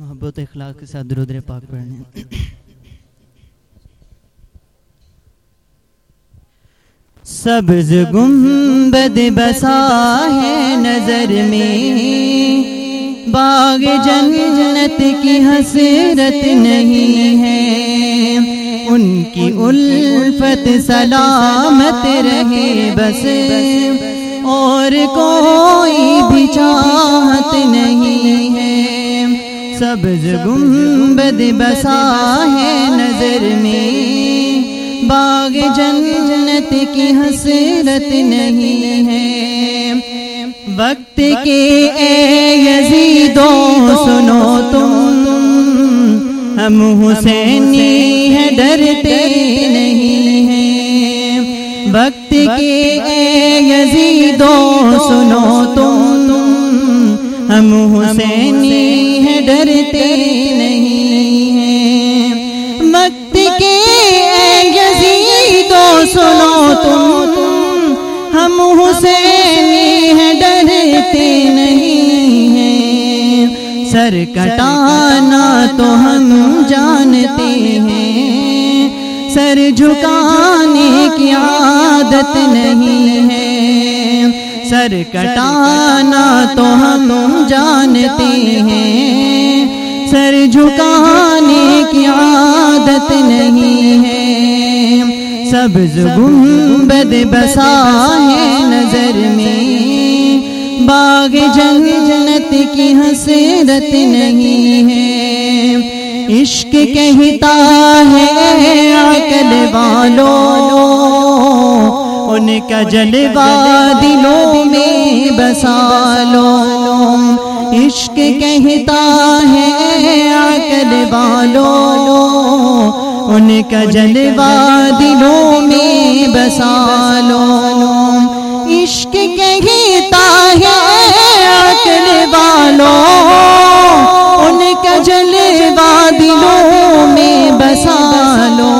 محبت اخلاق کے ساتھ درود پاک پڑھنے سبز گنبد بسا ہے نظر میں۔ باغ جنت کی حسرت نہیں ہے۔ ان کی الفت سلامت رہے بس۔ اور کوئی بھی چاہت نہیں ہے۔ سبز گنبد بسا ہے نظر میں۔ باغ جنت کی حسرت نہیں ہے۔ وقت کے اے یزیدو سنو تم۔ ہم حسینی ہے ڈرتے نہیں ہیں۔ وقت کے اے یزیدو سنو تم۔ ہم حسینی ڈرتے نہیں ہیں۔ وقت کے سنو تم، ہم حسینی ہیں، ڈرتے نہیں ہیں۔ سر کٹانا تو ہم جانتے ہیں۔ سر جھکانے کی عادت نہیں ہے۔ سر کٹانا تو ہم جانتے ہیں۔ سر جھکانے کی عادت نہیں ہے۔ سبز گنبد بسا ہے نظر میں۔ باغ جنت کی حسرت نہیں ہے۔ عشق کہتا ہے عقل والو۔ ان کا جلوہ دلوں میں بسا لو۔ عشق کہتا ہے عقل والو، ان کا جلوہ دلوں میں بسا لو عشق کہتا ہے عقل والو، ان کا جلوہ دلوں میں بسا لو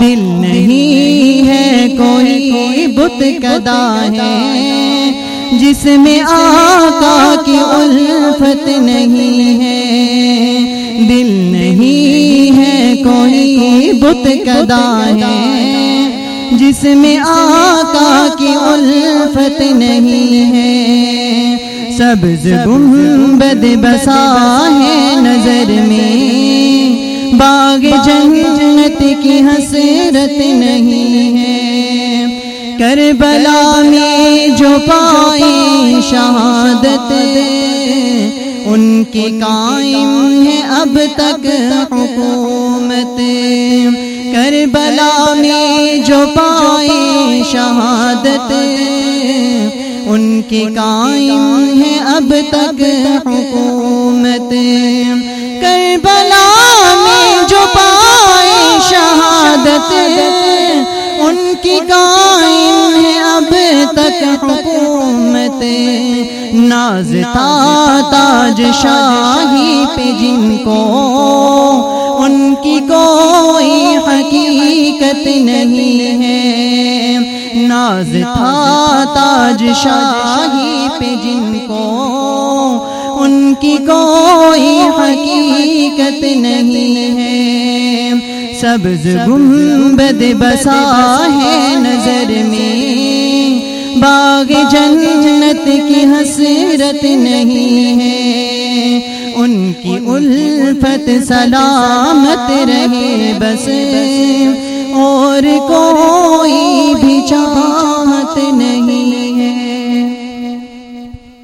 دل نہیں ہے کوئی بت کدا ہے جس میں آقا کی الفت نہیں ہے دل نہیں ہے کوئی بت کدا ہے۔ جس میں آقا کی الفت نہیں ہے۔ سبز گنبد بسا ہے نظر میں۔ باغ جنت کی حسرت نہیں کربلا میں جو پائے شہادت ان کی قائم ہے اب تک حکومت۔ کربلا میں جو پائے شہادت ان کی قائم ہے اب تک حکومت۔ کربلا ناز تھا تاج شاہی پہ جن کو، ان کی کوئی حقیقت نہیں ہے۔ ناز تھا تاج شاہی پہ جن کو، ان کی کوئی حقیقت نہیں ہے۔ سبز گنبد بسا ہے نظر میں۔ باغ جنت کی حسرت نہیں ہے۔ ان کی الفت سلامت رہے بس۔ اور کوئی بھی چاہت نہیں۔